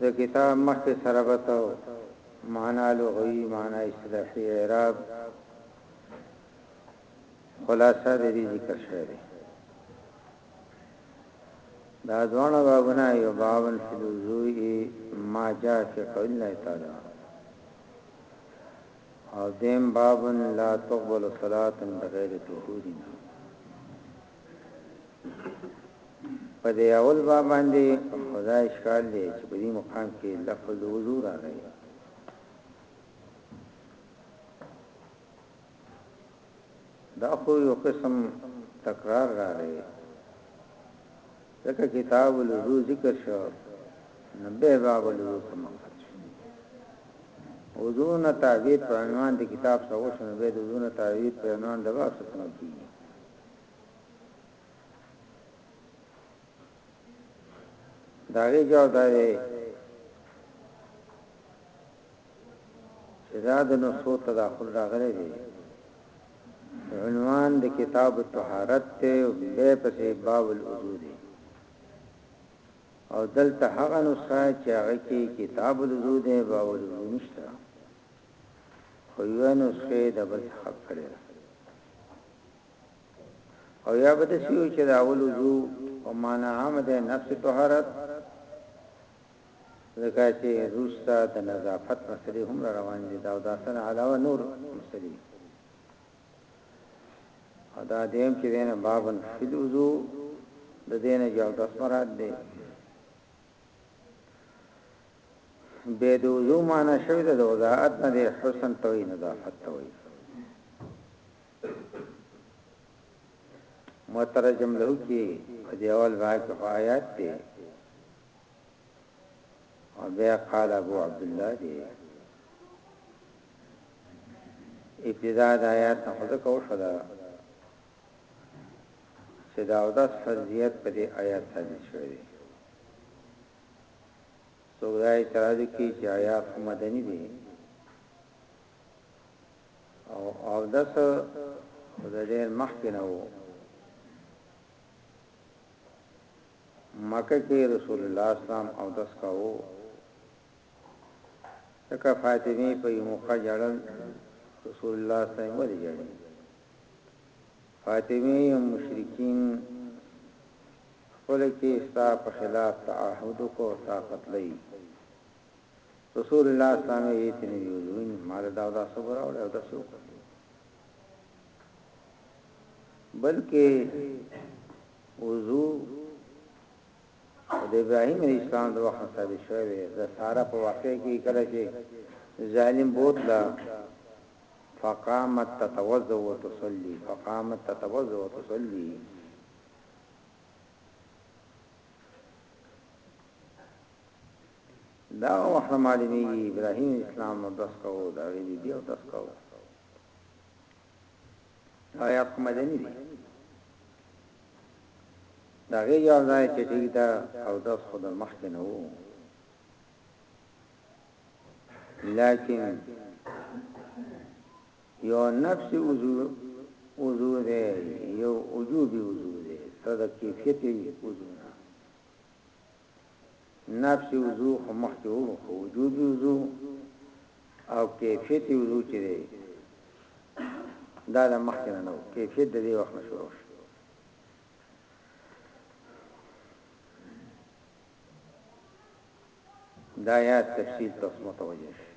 د کتاب مخکې سره به ته معنا لغوي معنا اصطلاحي اعراب خلاصه د دې ذکر شوی دی دا ځوانه بابونه یو بابن فلوزوی ما جا فی قول الله تعالی او دیم بابن لا تقبل صلاه بغیر طهورنا په دې اول باب باندې خدای اشکال دی چې په دې مقام کې لفظ وضو راغی دا خو یو قسم تکرار راغی ځکه کتاب الوضو ذکر شو نبه باب الوضو ته مقصد وضو نه تعبیر په عنوان د کتاب سره وشو نبه د وضو نه تعبیر په عنوان د باب سره کیږي دا غي جواب دا دی چې دا د نسخو تداخل راغلی دی عنوان د کتاب الطهارت ته به پسې باب الوضو دی او دلته هغه نسخه چې هغه کې کتاب الوضو دی باب الوضو نشته خو یو نسخه د بل حق کړی او یا به د سیو چې دا اول وضو او معنا هم ده نفس طهارت لکه چې روستا د نظافت مسلې هم روان دي دا او دا سره علاوه نور مسلې ادا دیم چې دینه بابن فی الوضو د دینه یو د مراد دی به د وضو معنا شوی د وضاحت نه حسن توي نظافت توي مترجم له کې په دی اول باب کې آیات دی او بیا قال ابو عبد الله دی ابتدا د آیات نه خود کو شدا چې دا او داس فرضیت په دې آیات ثابت شوی دی سوګای ترادو کې چې آیات مدني دي او او دس خود ډیر مخکې نه وو مکه کې رسول الله اسلام او دس کاو تکه فاطمی په یو موقع جړل رسول الله صلی الله علیه وسلم فاطمی او مشرکین خپل کې ستا په خلاف تعهد کو طاقت لئی رسول الله اسلام یې هیڅ نه وي ویلي، ویني ما د داود اوداس اوبه راوړې او داسې وکړ. بلکې وضو د ابراهیم علیه السلام د وخت ثابت شوی دی د ساره په واقع کې کله چې ظالم بوتله فقامت تتوضا وتصلي فقامت تتوضا وتصلي دا هغه وخت معلومیږي ابراهیم اسلام نو داس کاو دا وی بی بی او داس کاو دا یا کوم مدنی دی دا غي یو ځای چې ټیک دا او داس خود مخ کې نه وو لیکن یو نفس وضو وضو دی یو وجوبي وضو دی صدقې فیته وضو نفس وضو خو مخکې وو خو وجوب وضو او کیفیت وضو چې دی دا د مخکې نه نو کیفیت د دې وخت نه شروع شو دا یا تفصیل تاسو متوجه شئ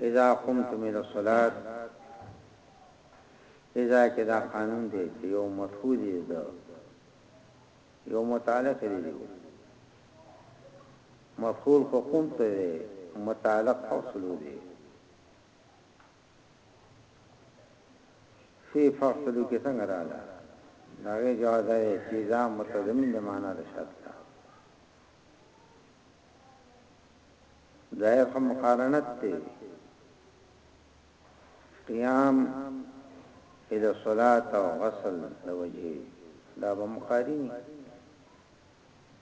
اذا قمتم الى الصلاه اذا کې دا قانون دی چې یو مرفوع دی دا یو متعلق دی مفعول خو قمت دی متعلق حصل دی فی فصل کې څنګه رااله دا جواز دی چې دا متضمن د معنا د شرط ظاهر خو مقارنت دی قیام اذا صلات او غسل د وجه دا به مقارنی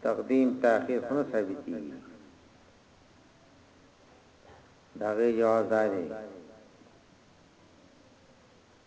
تقدیم تاخیر خو ثابتی دا غي جواز دی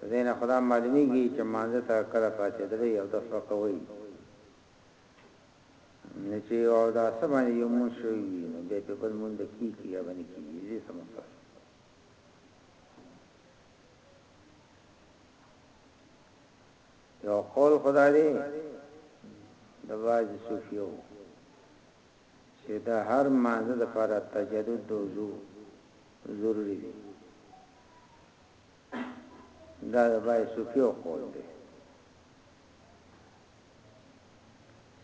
د دې نه خو دا معلومېږي چې لمانځه ته کله پاڅېدلئ، اودس به کوئ. نو چې یو اوداسه باندې یو لمونځ شوی وي، نو بیا پرې بل لمونځ به کېږي یا به نه کېږي، د دې څه مقصد شو؟ یو قول خو دا دی د بعضې صوفیو چي د هر لمانځه د پاره تجدد د وضوع ضروري دي دا د بای صوفیو قول دی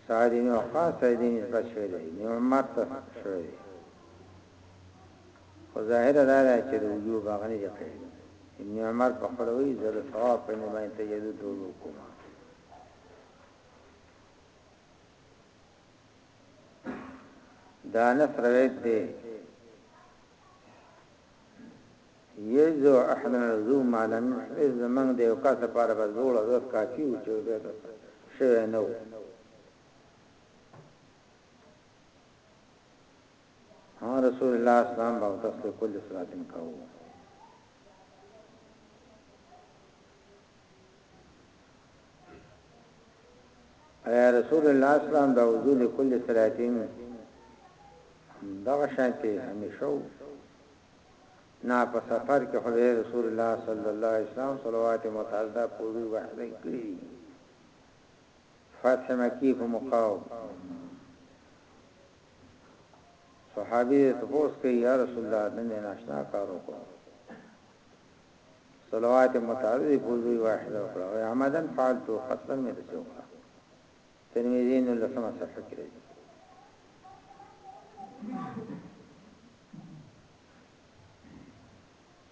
سعد بن وقاص ته دې نسبت شوی دی ابن عمر ته شوی دی خو ظاهر دا دی چې د وجوب هغه نه دی کړی ابن عمر په خپل وی زه د ثواب په نه باندې تجدد وکوم د انس روایت دی یزو احنا ذو مالن از زمنګ د یو کس لپاره به زوړ او دوس کافی و چې به شوی نو ها رسول الله اسلام باو تاسو کول سراتن کاو ایا رسول الله اسلام دا وضو لكل صلاتین دغه شانتي همیشه نه په سفر کې خدای رسول الله صلی الله علیه وسلم صلوات متعدده پوری وحده کړی فتح مکی په مقاو صحابي ته پوښتنه کوي یا رسول الله نن ناشنا کارو کو صلوات متعدد فوضوی واحده وکړه او عمدا فعلت قصدا مې دسې وکړه ترمذی نو لسمه صفحه کې راځي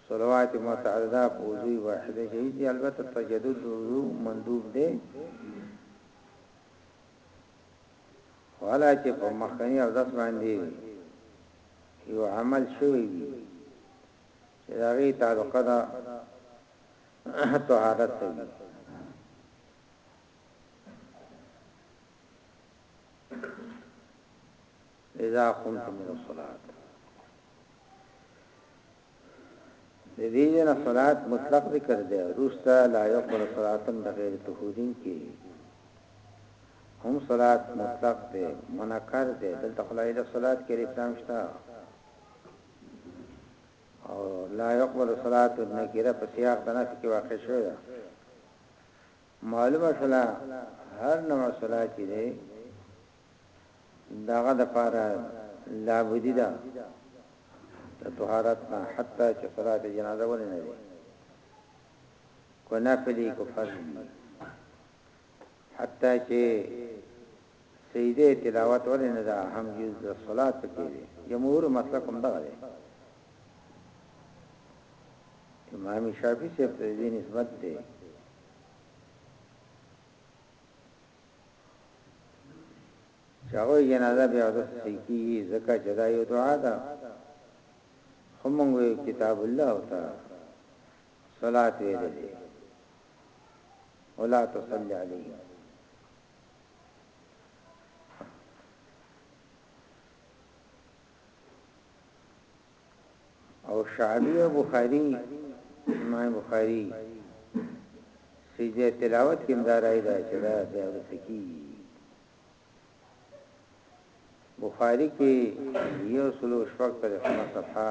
صلوات متعدده فوضوی واحده جهی دی البته تجدد وضو مندوب دی والا چې په مخکنی او داس باندې یو عمل شوی وي چې داغي تعلقه ده طهارت ته وي اذا قمتم من الصلاه د دې نه صلات مطلق ذکر دی روستا لا يقبل صلاتن بغیر طهورین کې هم صلات مطلق دی منکر دی دلته خلای له صلات کې اسلام شته او لا يقبل صلاه النکره په سیاق د نفي کې واقع شوی ده معلومه شوه هر نوع صلاه چې ده داغه د پاره لا بودی ده د طهارت نه حتی چې صلاه جنازه ولې نه ده کو نفلی کو فرض حتی چه سجده تلاوت ولی نه ده هم جز الصلوة پکی دی جمهور مسلک هم دغه دی امام شافعی صاحب ته دی نسبت دی چاوی جنازه بیا د سکی زکه جدا یو دعا ده همغه کتاب الله تعالی صلات ویل دي ولا تصلي عليهم او شعبی او بخاری امام بخاری سجده تلاوت کې مدارای دا چې دا د سکی بخاری کې یو سلو شپږ پر صفحه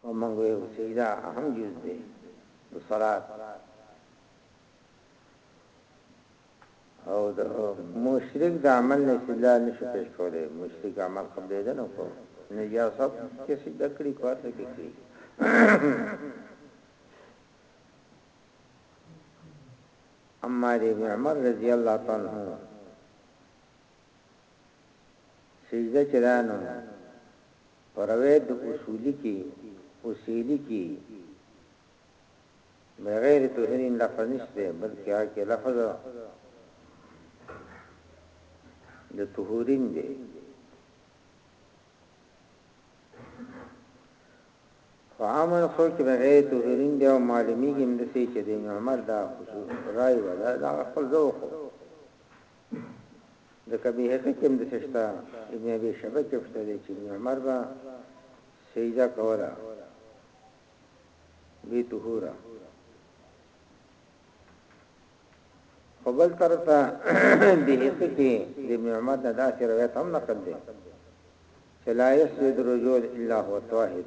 خو موږ ویو چې دا اهم جز دی د صلات او د مشرک د عمل نه استدلال نشو پیش کولای مشرک عمل قبلېدل نه کو نه یا سب کې سجده کړی کوه څه کې کړی اما د ابن عمر رضی الله تعالی عنہ سجده چرانو په روایت د اصولي کي، اصیلي، کي بغیر تنوین لفظ نشته بلکي هغه کي لفظ د طهورین دی خو عمل خو کې بغیر طهورین دی او معلومیږي هم دسي چې د ابن عمر دا خصوص رائے ولا دا خپل ذوق ځکه بيهقي کې هم د سشتا ابن ابي شبه کې پښته دي چې ابن عمر با سجده کولا بي طهورا خبل طرفا بيهقي کې د ابن عمر د داسې روایت هم نقل دي چې لا يسجد رجل الا هو طاهر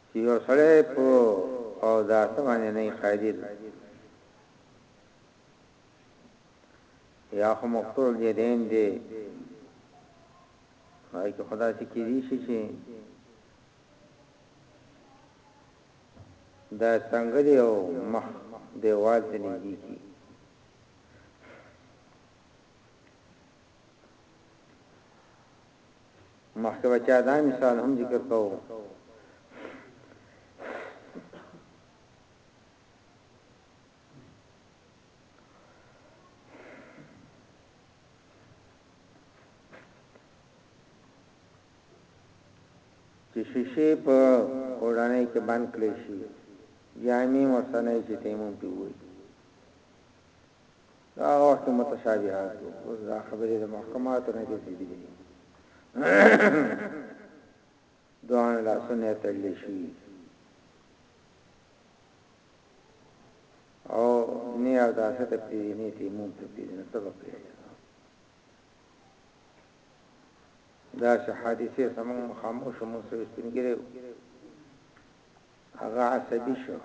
چې یو سړی په او داسه باندې نۀ قادر وي یا خو مقتول الیدین دی هغه کې خدا سي کېږي چې دا څنګه دی او مخ دیوال ته نږدې کی مخکې به چا دا مثال هم ذکر کاوه چې شیشه په اوړانه کې باندې کړی شي جامې ورسنه چې تیمم پیوي د هغه وخت متشابهات دي اوس دا خبرې د محکماتو نه ګرځېدلې دوان لا سنې تړلې شي او نه او دا څه ته پیری نه تیمون ته پیری نه سبق پیری دا چې حادثه سمون خاموش مو سوي سپینګره هغه عصبي شو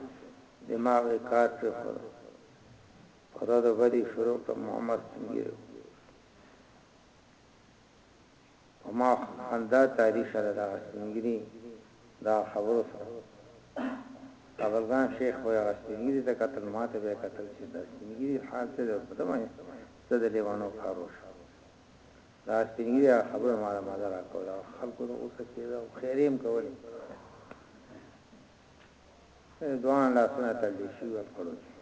دماغ يې کار پرېښود په ردو بدو يې شروع کړه محمد سپين ږيري په ما خندا تاري شله دغه سپين ږيري دا خبرو سره کابلګان شيخ وي هغه سپين ږيري ته کتل ماته بيا کتل چې دا سپين ږيري حال څه دی په دمه څه د ليوانو کار وشو دا سپینګری خبره ما له ماده راکوله خلکو ته اوسه کېده او خیریم کولې دوان لاسونه تړلی شي او پړو شي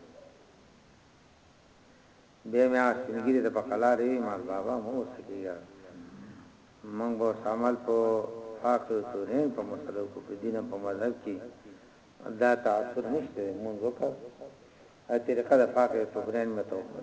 بیا مې هغه سپینګری ته په قلار وی مال بابا مو اوسه کېږه مونږ به سامل په فاقه تورین په مسلو کو په دینه په مذهب کې دا تعصب نشته مونږ وکړ ا طریقه د فاقه تورین متوقع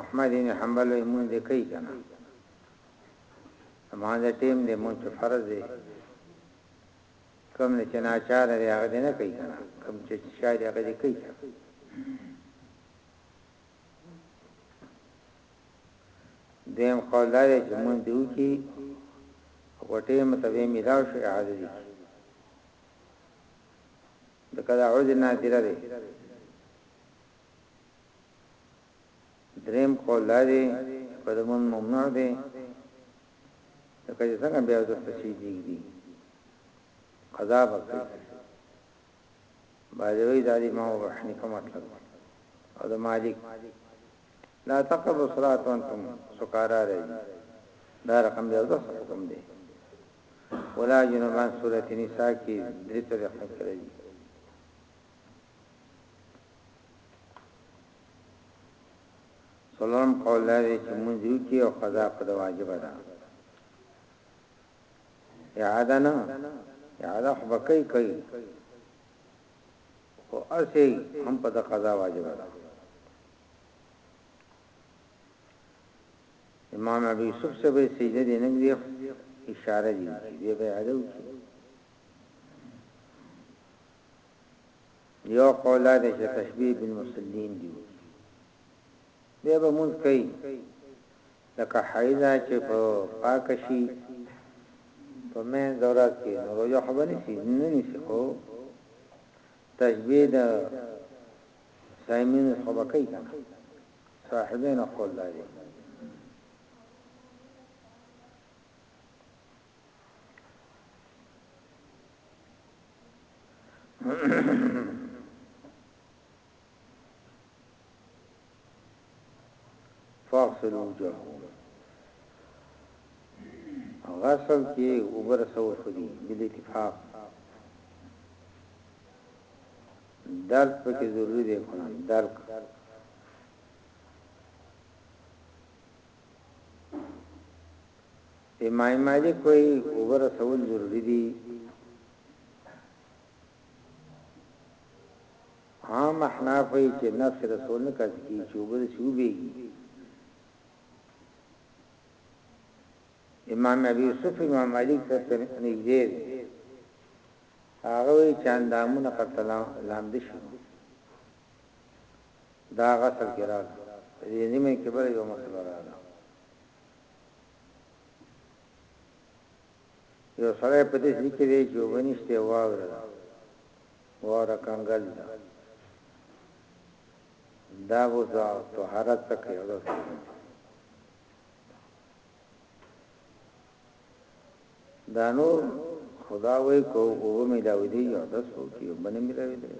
احمد بن حنبل وی مونږ دې کوي کنه ما دې ټیم دې مونږ ته فرض دی کوم نه چې ناچار دی هغه دې نه کوي کنه کوم چې شاید هغه دې کوي دویم قول دا دی چې مونږ دیو کې غټې متبه ملاو شي اعاده دي د کله عوض نادره دی دریم قول دا دی په دمون ممنوع دی لکه څنګه بیا د تشریح دي قضا وکړي باید وی دا دی ما او حنیفه مطلب دی او د مالک لا تقرب الصلاه وانتم سکارا رہی دا رقم دی او دا حکم دی ولا جنبان سورۃ النساء کې درې طریقې سره دي سلام قول لري چې منځو کې او قضا په واجب ده اعاده نه اعاده حبکی کوي خو اسی هم په قضا واجب ده امام ابي يوسف سبه سجده دي نه دي اشاره دي دي به اړو یو قول ده چې تشبيه بالمسلمين دي به به مونږ کوي لکه حیضه چې په پاکه شي په مینځ ورځ کې نو روزه خبر نشي نه نشي خو تشبیه ده صائمین خو بکای کنه صاحبین قول لري فاغسلو وجوهکم غسل کې اوبه رسول خدي بل اتفاق درد پکې ضروري دی کنه درک امام مالک وایي اوبه رسول ضروري دي عام احناف وایی چی نفس رسول نه کاسی کیږی چی اوبه دسی وبهیږی امام ابی یوسف امام مالک ته نږدې دی هغه وی چې اندامونه قتل لاند شي دا غسل کې راځي دې نیمه کې بل یو مسله راځي یو سړی په دې ځای کې دی چې اوبه نشته، واوره ده، واوره کنګل ده، دا به اوس طهارت څه کوي؟ اودس به څنګه کوي؟ دا نور خدا وای کو او ملاوي دی یو د سو کې باندې ملاوي دی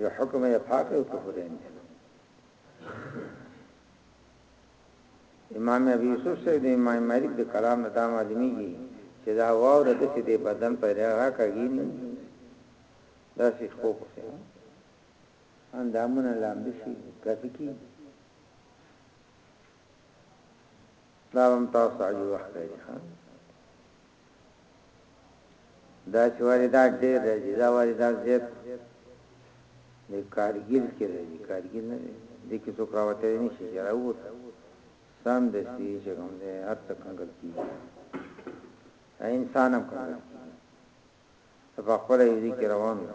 یو حکم یې پاک او طهورین دی امام ابو یوسف صاحب د امام مالک د کلام نه دا معلومیږي چې دا واوره داسې د بدن په رڼا کږي نه داسې ښکو پسې اندامونه لاندې شي کافي کی دا هم تاسو عجیب وخت دی ها دا چې واردات ډېر راځي دا واردات زیات د کارګیل کې راځي کارګیل نه دی د کې څوک راوته نه شي چې راووت سم د سي چې کوم دی هر څه کنګل کیږي انسانم کنګل کیږي په خپل یو ذکر روان دی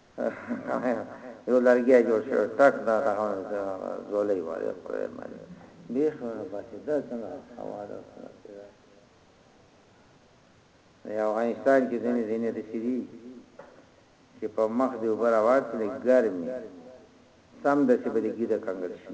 یو لرګي جوړ شو ټک دا هغه زولې وایي خدای مانی به خو باسي دا څنګه هوا ده یا افغانستان کې ځینې ځینې د سری چې په مخ دی وبراوات لګ ګرمي سم د چې بلګي د کنګل شي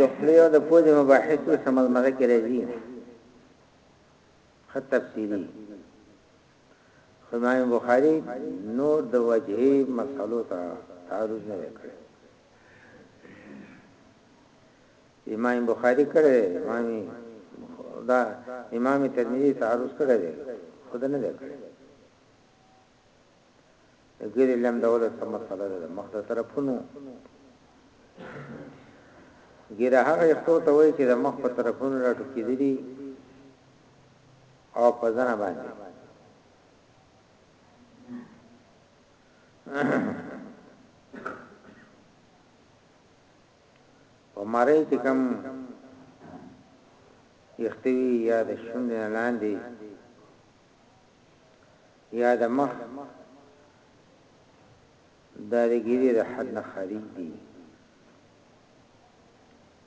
د خلی او د پوزې مباحث په شمل مغه کې راځي خط تفسیری امام بخاری نور د وجهي مسلو ته تعرض نه وکړي امام بخاری کړه امام دا امام ترمذی تعرض کړه خود نه وکړي غیر علم ډول څه مسله ده مخ ته طرفونو ګیره هغه یختو ته وای چې د مخ په طرفونو راټو کېدلی او په ځنه باندې په مارې چې کم یختوی یا د شوند لاندې یا د مخ داري ګيري د حد نه خارج دي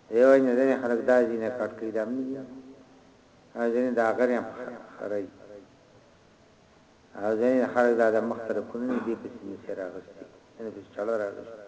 دیو نه ځنه خلک دا ځینه کټ کوي دا مې ځنه دا غره خړای او ځنه خلک دا د مختلفونه دي په سیمه سره راغستي نه په چلو راغستي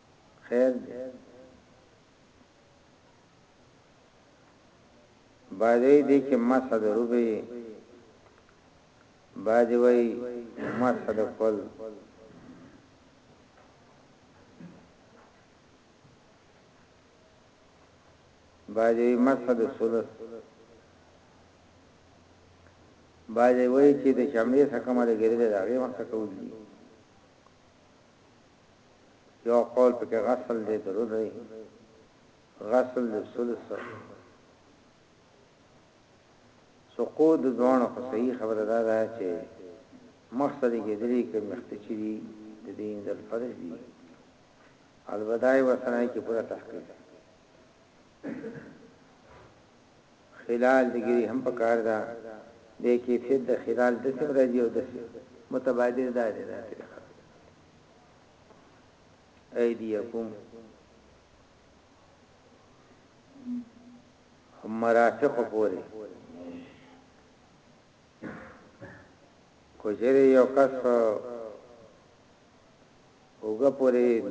خیر دی بعضی دی چې مسح د ربی بعضی وای مسح د کل بعضی مسح د ثلث بعضی وای چې د شمعې څخه مده ګرځي دا غي مسح کولی يو قول پکې غسل دې درود دی غسل دې ثلث سقوط د دوانو خو صحیح خبره ده دا چې مخسر کې درې کې مخته چي دي د دین د فرض دي البدای وسنای کې پوره تحقیق خلال دګری هم په کار ده د کیفیت د خلال د سم راځي او د متبادل ده ده ایدیکم مرافق پوری کوجره یو کس اوګه پوری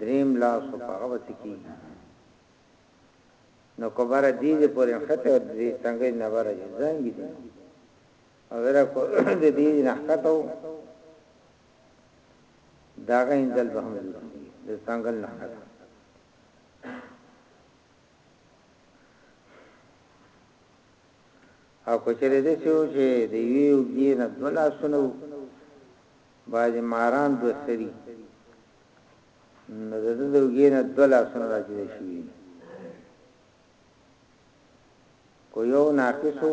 دریم لاس په هغه وته کی نو کوبر دی دې پوری خته دې څنګه نه بره ځنګ دي او ورکو دې دې نه خته داغه انځل به هم جوړیږي د څنګل نه خاله او کچره دې شو چې د یو دین د بلا سنو باج ماران دو سری نو د دې دین د بلا سنو راځي شي کو یو ناقصو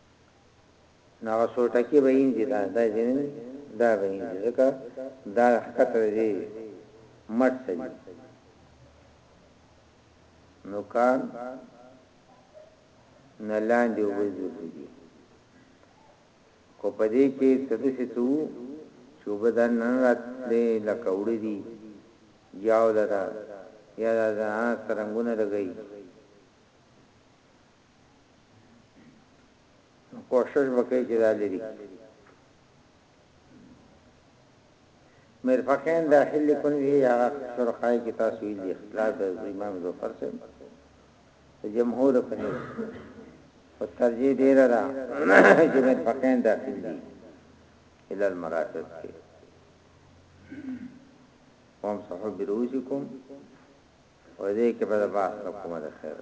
نو هغه څو ټکي به یې دي دا دا ځینې نه دا به یې دي ځکه دا حقیقت دی مټ څه دي نو کار نه لاندې وځي کو پدې کې څه څه څه وو چې وبدن نه راتلې لکه وړي دي یاو لدا یا دا ځان څرنګونه لګي کوشش وکړي چې دا لري مرفقین داخل لیکون دی یا شرخای کی تاسو یې اختلاف د امام ظفر سره جمهور کني او ترجیح دی را چې مرفقین داخل دي الى المرافق کې قوم صحب بروزکم و دې کې به د باس له کومه د خیر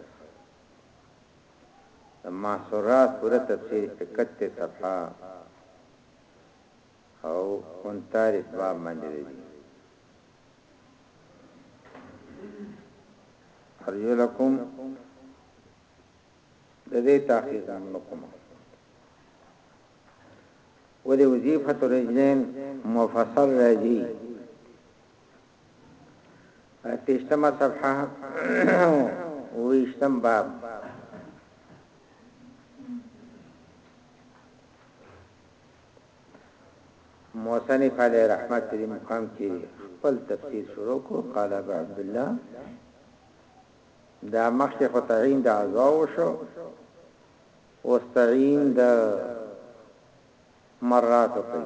د محصورات پوره تفسیر په کته صفحه او 39 باب باندې دی ارجو لکم د دې تحقیق منکم ولې وظیفه الرجلین مفصل راځي اتشتمه صفحه ویشتم باب موسنی فعلی رحمت دې مقام کې خپل تفسیر شروع کو قال ابو عبد الله دا مخکې خو تعین د عزاو شو او تعین د مرات کوي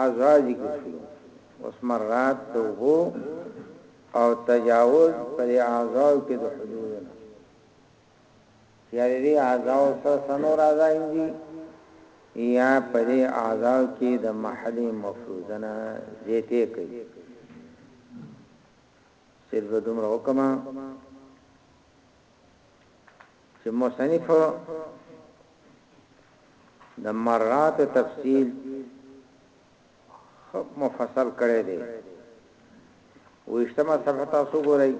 اعضاء ذکر شوي اوس مراد د اوبو او تجاوز پر اعضاء کې د حدود نه یاري اعضاء سره سنور اعضاء دي یا پر اعضاء کې د محل مفروضنه زیته کوي صرف دومره وکما چې مصنف د مرات تفصیل خب مفصل کړی دی وشتمه صفحه تاسو ګورئ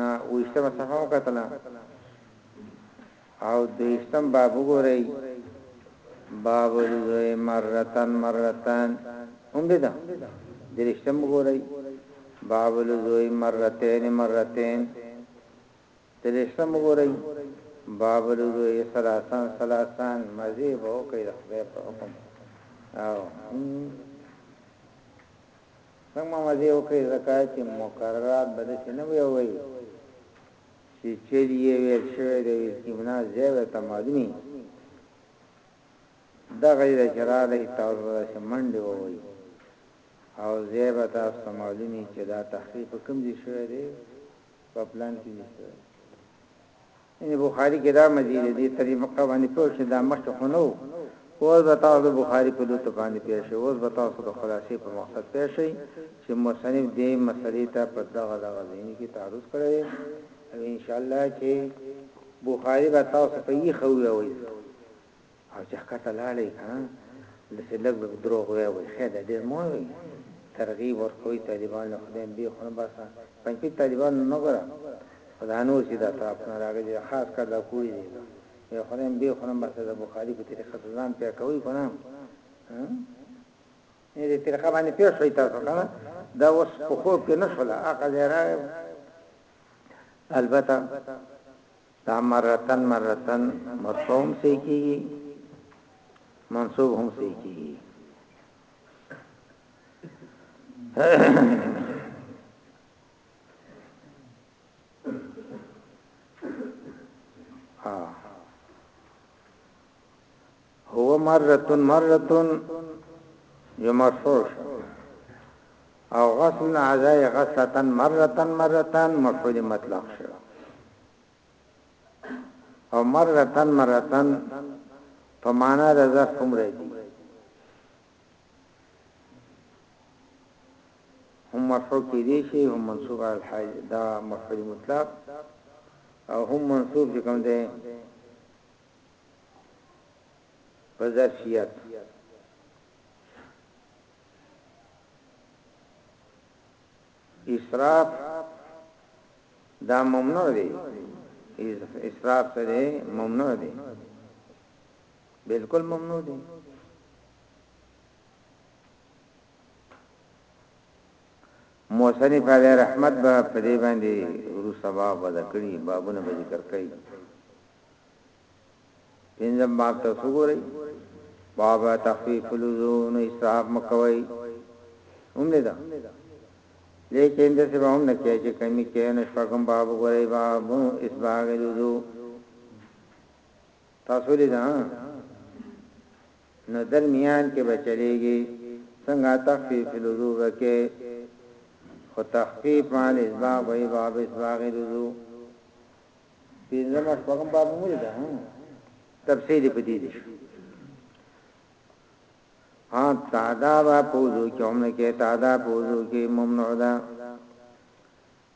نا وشتمه صفحه وکتله او دویشتم باب وګورئ باب الوضوء مرتا مرتا هم دې ده درشتم وګورئ باب الوضوء مرتين مرتين درشتم وګورئ باب الوضوء ثلاثا ثلاثا مزي به کوي د خدای په حکم او څنګه مزي وکړي زکات چې مقررات بده شنه وي وي چی چیری یی ویل شوی دی وی سیمنا ځای ورته معلوم یی دغه دی چی رالی تاسو به داسی منډی ووهی او ځای به تاسو ته معلوم یی چی دا تحقیق په کوم ځای شوی دی په پلان کی دی شوی ان بخاری کې دا مزید دی ترې مقابله پوه شي دا مخکې خو نو اوس به تاسو د بخاري په لوط باندې پوه شئ، اوس به تاسو د خلاصې په مقصد پوه شئ چې مصنف دې مسئلې ته په دغه دغه ځايونو کې تعرض کړی دی او ان شاء الله چې بخاري به تاسو په یې خوي وي او چې ښکته لاړې کنه د سلګ به دروغ وي وي خیر د ډېر مو وي ترغیب ورکوي طالبان له خدای به خو نه باسه پنځه طالبان نه غره خدانو چې دا طرف نه راغلي خاص کر دا کوړي دي وی خورم به خورم بس د بخاری په طریقه ځان پیا کوي کنه نه دې طریقه باندې پیښ شوی تاسو کنه دا اوس په خوب کې نشوله هغه زیرا البته دا مرتن مرتن مرفوم سي کیږي منصوب هم سي کیږي ها هو مرة مرة یو مرفوع او غسل عزای غسلتا مرة مرة مفعول مطلق شو او مرة مرة په معنا د ظرف هم راځي هم مرفوع کیدی شی هم منصوب علی الحال دا مفعول مطلق او هم منصوب چې کوم دی په ظرفیت اسراف دا ممنوع دی اسراف سره ممنوع دی بالکل ممنوع دي موصنف علی رحمت به په دې باندې ورو سبا ودا کړی بابونه به ذکر کړي پنځم باب ته وګورئ باب تخفیف الوزون اسراف مکوي هم نه ده لیکن د سبا هم نه کوي چې کمی کې نشفقم باب وګورئ باب اسباغ الوزون تاسو ولید ها نو دل میان کې بچلیږي څنګه تخفیف لوزو وکي خو تخفیف مال اسباغ وای باب اسباغ لوزو پینځم شپږم باب مو ده تفصیل په دې دي ها تعدا با پوزو کې هم نه کې تعدا پوزو کې ممنوع ده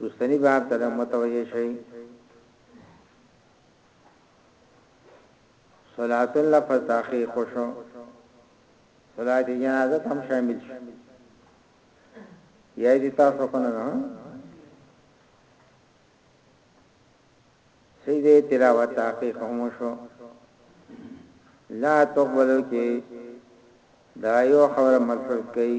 وروستني باب ته د متوجه شئ صلات لفظ تاخير خوشو صلات جنازه هم شامل شي یا دي تاسو کنه نه سیده تلاوت تحقیق هم شو لا تقبلو کې دا یو خبره ملفظ کوي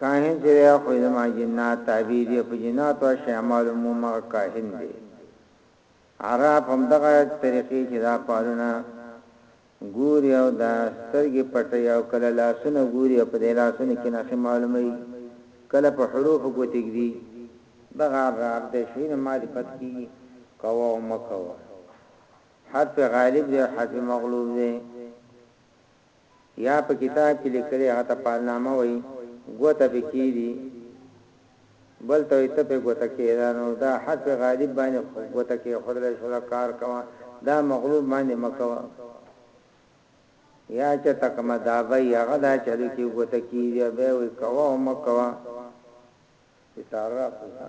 کاهن چې دی خو یې زما جنات تابع دي او په جناتو اشې اعمال موم هغه کاهن دی. عرب هم دغه طریقې چې دا پالونه ګوري او دا سترګې پټي او کله لاسونه ګوري او په دې لاسونه کې نخې معلومي کله په حروف ګوتې ږدي دغه عرب د شوینه معرفت کی کوه او مکوه حرف غالب دی حرف مغلوب دی یا په کتاب کې لیکلي هغه ته پالنامه وایي ګوته پې کیدی بل ته وایي ته پې ګوته کیده نو دا حرف غالب باندې خو ګوته کیښودلی شوله کار کوه دا مغلوب باندې مه کوه یا چرته کومه دابه یي هغه دا چلو کې ګوته کیدی او بیا وایي کوه او مه کوه چې تعرف وکړه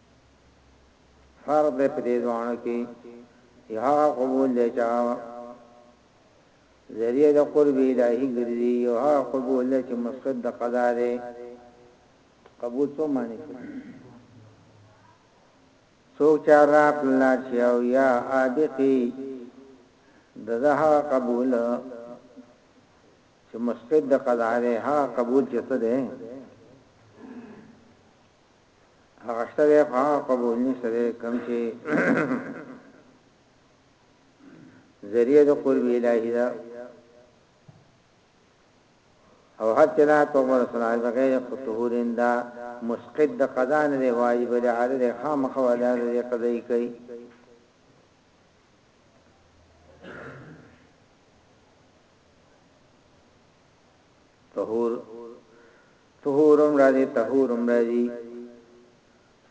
فرق دی په دې دوانو کې چې هغه قبول دی چې ذریعہ د قرب الهی ګرځي او هغه قبول دی چې مسجد د قضا دی قبول څو معنی شو څوک چې رب الله چې او یا عابقی دغه قبول چې مسجد د قضا دی هغه قبول چې څه دی هغه شته دی خو قبول نشته دی کوم چې ذریعہ د قرب الهی دا او هر چلا توبه رسول الله بغیر قطهور اندا مسقط د قضا نه دی واجب دی عادت دی خامخ ولا دی قضای کوي طهور طهور هم راځي طهور هم راځي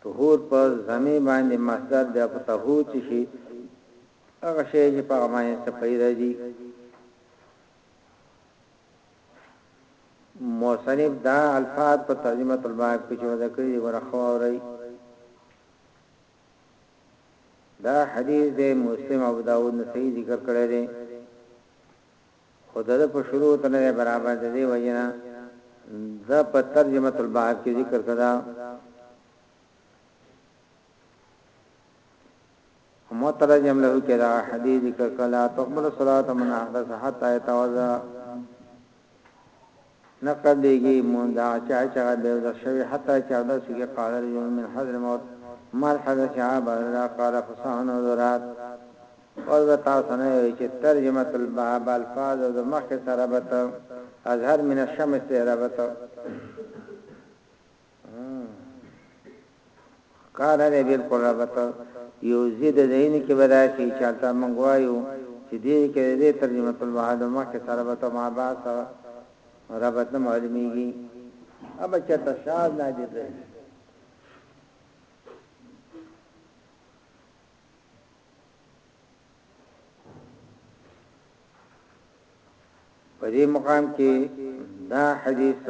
طهور په زمي باندې مصدر دی په طهور چې شي هغه شی چې په باندې صفای راځي موصنف دا الفاظ په ترجمه الباب کې جوړ کړی دی ورخوا اوري دا حدیث دی مسلم ابو داود نسائی ذکر کړی دی خو د ده په شروع ته نه دی برابر، د دې وجې نه ده په ترجمة البحر کې ذکر کړه، او مترجم له کې دغه حدیث ذکر کړه، لا تقبل صلاة من احدث حتی یتوضأ. نه قبليږي مونځ د هغه چا چې هغه بې وضو شوی حتی چې اودس وکړي قال رجل من حضرموت ما الحدث يا ابا عبدالله قال فصاع او ذرات اوس به تاسو نه وي چې ترجمه الباب الفاظ او د مخکې سره ربط اظهر من الشمس ته ربط کار نه بالکل رابط یو زید زین کې بداسي چالتا منغوایو چې دې کې دې ترجمه تل وحده مخه سره به ما با سره رابط نه معلومیږي ابا چرته شاد نه دي دی په دې مقام کې دا حدیث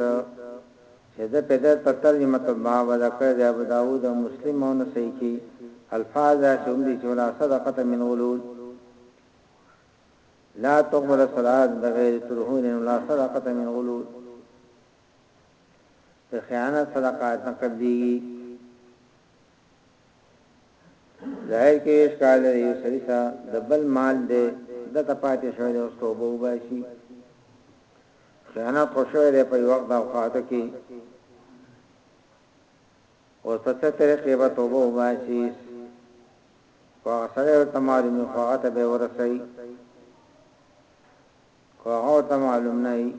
چې د پیدایت په ترجمه ته ما وذکر د ابو داوود او مسلم او نسائی کې الفاظ دا چې هم دي چې ولا صدقه من غلول لا تقبل صلات بغیر ترهون ولا صدقه من غلول د خیانت صدقات نه قبليږي ظاهر کې یو ښکار دی یو سړی سره د بل مال دی د تپاتې شوی دی اوس توبه وباسي خیانت خو شوی دی په یو وخت او خاطر کې او په څه طریقې به توبه وباسي خو سره تماري مخاطب ورسي که هغو ته معلوم نه وي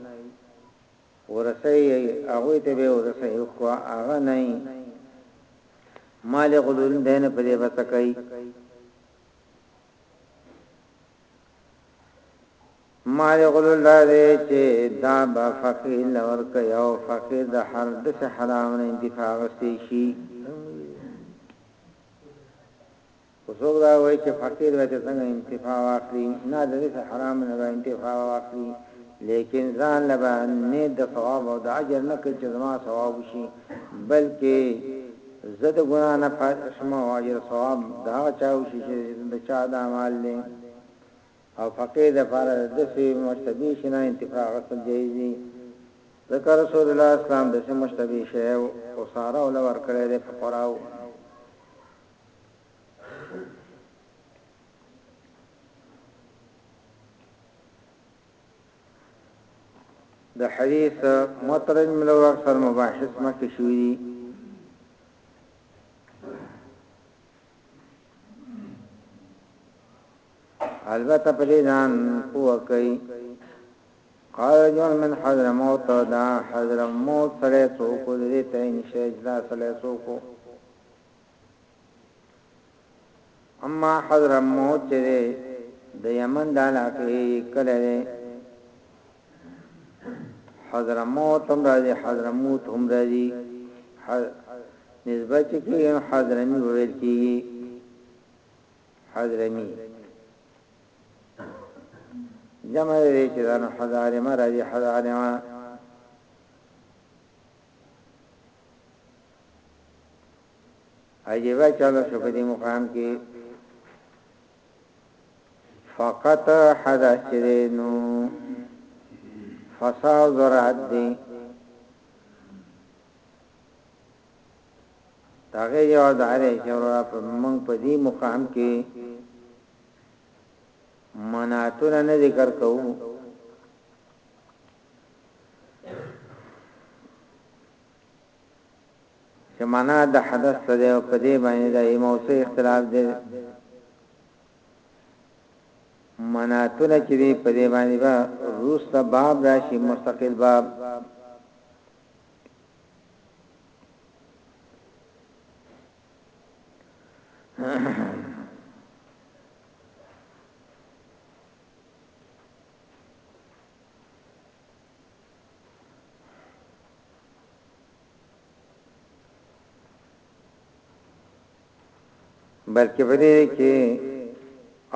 ورسوي يئ هغوی ته به ورسوي او که هغه نه وي مال يې غلول دی نه په دې به څه کوي مال يې غلول دا دی چې دا به فقير لور کوي او فقير د هر دسې حرام نه انتفاع غستی شي خو څوک دا وایي چې فقیر به ترې څنګه انتفاع واخلي، نه ددې څخه حرام نه به انتفاع واخلي لیکن ځان له به نیت د ثواب او د اجر نه کوي چې زما ثواب وشي بلکې زه د ګناه نه پاک شم او اجر او ثواب د هغه چا وشي چې د چا دا مال دی او فقیر د پاره د دسې مشتبه شي نه انتفاع غسل جایز دی ذکر رسول الله اسلام دسې مشتبه شي او ساره ولور کړی دی فقراو د حدیث مترجم له اکثر مباحث مکه شوی دي البته په دې ځان پوه کوي قال جون من حضرموت دا حضرموت سره څوک دې ته نشه اجلاس سره څوک اما حضرموت چې دی د یمن د علاقې کلی دی حضرموت هم راځي حضرموت هم راځي نسبت چې کېږي نو حضرمي وویل کېږي حضرمي جمع دی چې دا نو حضارمه راځي حضارمه عجیبه چاله شو په دې مقام کې فقط حدث چره نو فساد زراعت دی داغه یو داري چې ورا په مونږ په دې مقام کې مناتونه نه ذکر کوو چې معنا د حدث څه دی او په دې باندې د ایموسه اختلاف دی مناتونه چې دی په دې باندې با روسته باب راشي مستقل باب بلکې په دې کې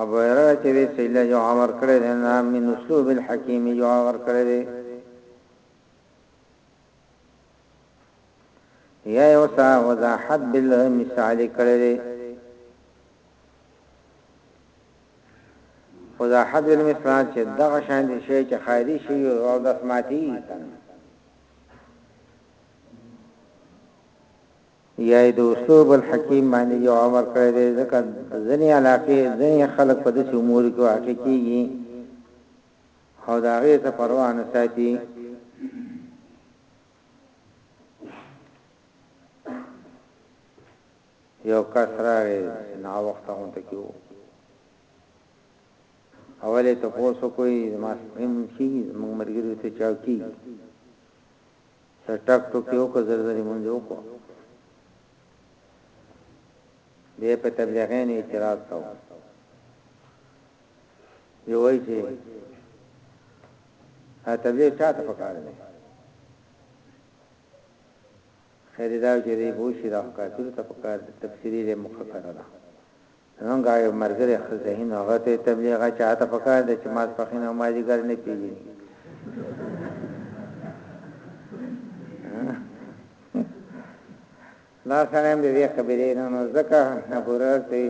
ابو هرره چې سید له جو امر کړی دی نه من اسلوب الحکیم جو امر کړی دی یا یو سا وضاحت بل مثال کړی دی خو د حد علمي اصطلاح چې دغه شانتې شی چې خایدی شوی وي او اودس ماتیږي که نه یا یې د اسلوب الحکیم باندې یو امر کړی دی ځکه ځنې علاقې ځنې خلک په داسې امور کې واقع کیږي او د هغې څه پروا نه ساتي یو کس راغی چې ناوخته غونډه کې وو. اول یې تپوس وکړ، وایي د ماسپښین لمونځ کېږي؟ زموږ ملګري وویل، څه چاو کېږي؟ څه ټک ټوک یې وکړ، زر زر یې لمونځ یې وکړ. بیا یې په تبلیغیانو اعتراض کاوه. دی وایي چې دا تبلیغ چا ته پکار دی؟ خیر دا وی چه دی پوه شی دا خو کافرو ته پکار ده تبصری دی مخه کړه ده زمونږ یو مرګری خه زهین وه هغه ته یی تبلیغ اچه هغه ته پکار ده چه ماسپخین او مازیګر نه پیژنی دا سړی هم د دې خبرې نه نو ځکه نه پوره کوي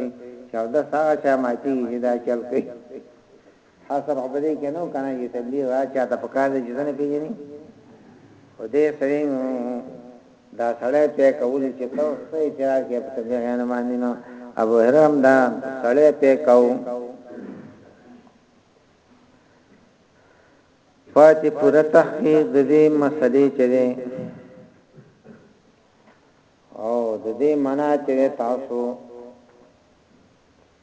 چې اودس هغه چا ماتېږي چې دا چل کوي حصر خو په دې کې نه و کنه چې تبلیغ هر چا ته پکار دی چې ځنه پیژني خو دې سړی دا سړی په کول چې څو څه اعتراض کې په تبلیغ نه باندې نو ابو هرم دا سړی په کو فاتح پورا تحقیق د دې مسلې چې ده او د دې معنا چې تاسو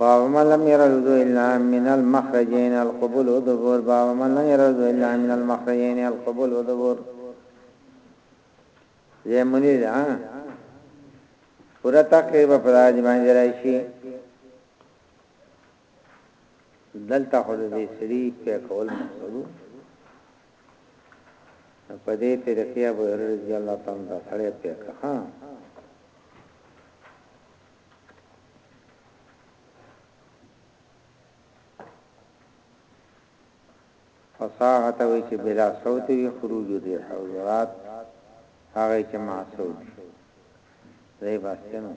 باب من لم يرى الوضوء الا من المخرجين القبول والدبر باب من لم يرى الوضوء الا من المخرجين القبول والدبر زه مونږ دا پورا تقریبا پر اج باندې راشي دلته خو دې سړي په کول مقصدو په دې طریقې ابو هرره رضی الله تعالی عنہ سره په کها فصاح ته وی چې بلا صوت وی خروج دی حضرات هغه چې ما صوت دی زی باستنو